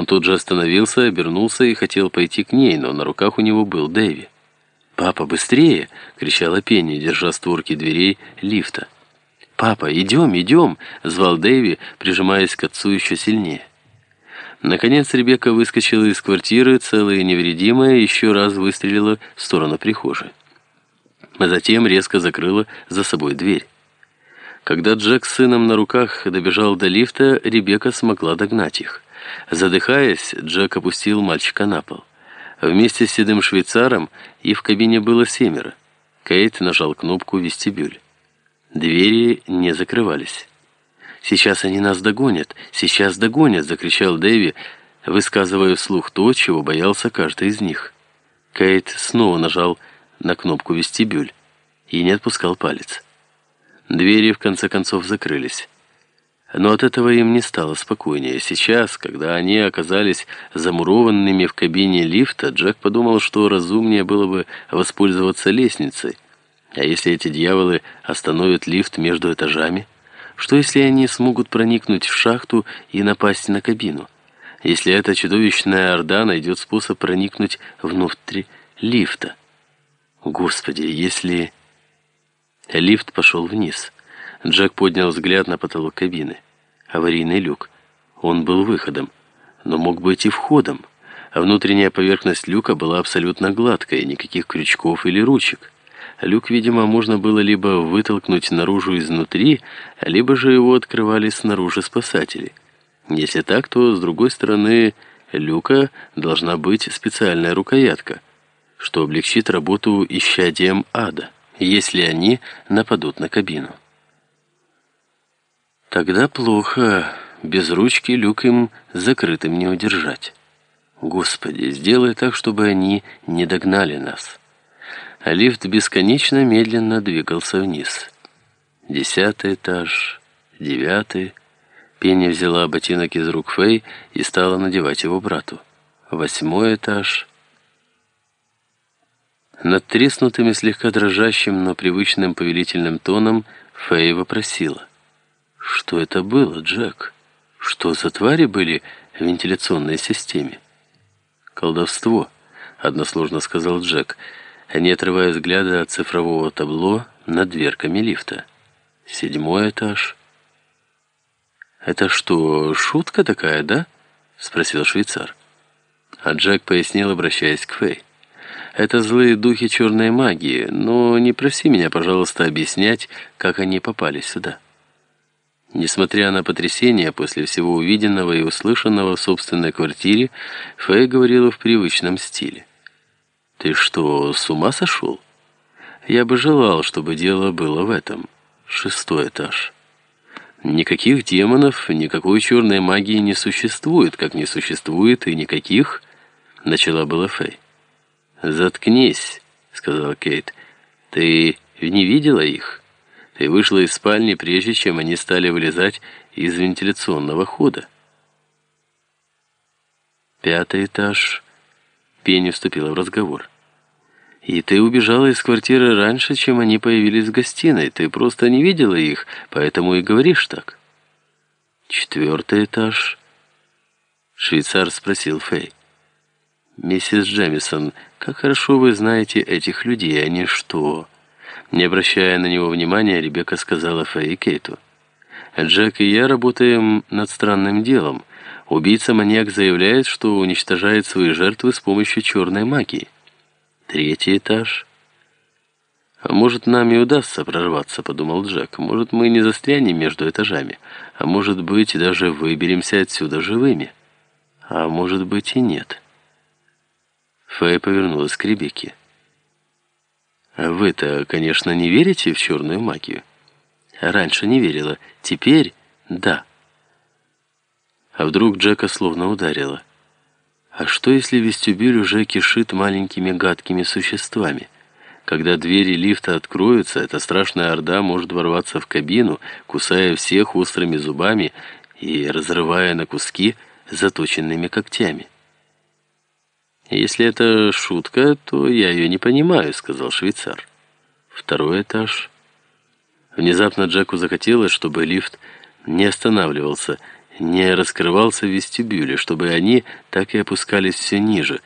Он тут же остановился, обернулся и хотел пойти к ней, но на руках у него был Дэви. «Папа, быстрее!» — кричала Пенни, держа створки дверей лифта. «Папа, идем, идем!» — звал Дэви, прижимаясь к отцу еще сильнее. Наконец Ребекка выскочила из квартиры, целая и невредимая, еще раз выстрелила в сторону прихожей. А затем резко закрыла за собой дверь. Когда Джек с сыном на руках добежал до лифта, Ребекка смогла догнать их. Задыхаясь, Джек опустил мальчика на пол. Вместе с седым швейцаром и в кабине было семеро. Кейт нажал кнопку «Вестибюль». Двери не закрывались. «Сейчас они нас догонят! Сейчас догонят!» — закричал Дэви, высказывая вслух то, чего боялся каждый из них. Кейт снова нажал на кнопку «Вестибюль» и не отпускал палец. Двери в конце концов закрылись. Но от этого им не стало спокойнее. Сейчас, когда они оказались замурованными в кабине лифта, Джек подумал, что разумнее было бы воспользоваться лестницей. А если эти дьяволы остановят лифт между этажами? Что если они смогут проникнуть в шахту и напасть на кабину? Если эта чудовищная орда найдет способ проникнуть внутрь лифта? Господи, если... Лифт пошел вниз. Джек поднял взгляд на потолок кабины. Аварийный люк. Он был выходом, но мог быть и входом. А внутренняя поверхность люка была абсолютно гладкой, никаких крючков или ручек. Люк, видимо, можно было либо вытолкнуть наружу изнутри, либо же его открывали снаружи спасатели. Если так, то с другой стороны люка должна быть специальная рукоятка, что облегчит работу исчадием ада, если они нападут на кабину. Тогда плохо. Без ручки люк им закрытым не удержать. Господи, сделай так, чтобы они не догнали нас. Лифт бесконечно медленно двигался вниз. Десятый этаж, девятый. Пенни взяла ботинок из рук Фэй и стала надевать его брату. Восьмой этаж. Над треснутым и слегка дрожащим, но привычным повелительным тоном Фэй вопросила. Что это было, Джек? Что за твари были в вентиляционной системе? Колдовство, односложно сказал Джек, не отрывая взгляда от цифрового табло над дверками лифта. Седьмой этаж. «Это что, шутка такая, да?» — спросил швейцар. А Джек пояснил, обращаясь к Фэй. «Это злые духи черной магии, но не проси меня, пожалуйста, объяснять, как они попали сюда». Несмотря на потрясение после всего увиденного и услышанного в собственной квартире, Фэй говорила в привычном стиле. «Ты что, с ума сошел? Я бы желал, чтобы дело было в этом. Шестой этаж. Никаких демонов, никакой черной магии не существует, как не существует и никаких...» Начала была Фэй. «Заткнись», — сказал Кейт. «Ты не видела их?» И вышла из спальни, прежде чем они стали вылезать из вентиляционного хода. Пятый этаж. Пенни вступила в разговор. «И ты убежала из квартиры раньше, чем они появились в гостиной. Ты просто не видела их, поэтому и говоришь так». «Четвертый этаж». Швейцар спросил Фэй. «Миссис Джемисон, как хорошо вы знаете этих людей, они что...» Не обращая на него внимания, Ребекка сказала Фэй и Кейту. «Джек и я работаем над странным делом. Убийца-маньяк заявляет, что уничтожает свои жертвы с помощью черной магии. Третий этаж». «А может, нам и удастся прорваться», — подумал Джек. «Может, мы не застрянем между этажами, а может быть, даже выберемся отсюда живыми. А может быть и нет». Фэй повернулась к Ребекке. Вы-то, конечно, не верите в черную магию? Раньше не верила, теперь да. А вдруг Джека словно ударило? А что, если вестибюль уже кишит маленькими гадкими существами? Когда двери лифта откроются, эта страшная орда может ворваться в кабину, кусая всех острыми зубами и разрывая на куски заточенными когтями. «Если это шутка, то я ее не понимаю», — сказал швейцар. «Второй этаж». Внезапно Джеку захотелось, чтобы лифт не останавливался не раскрывался в вестибюле, чтобы они так и опускались все ниже,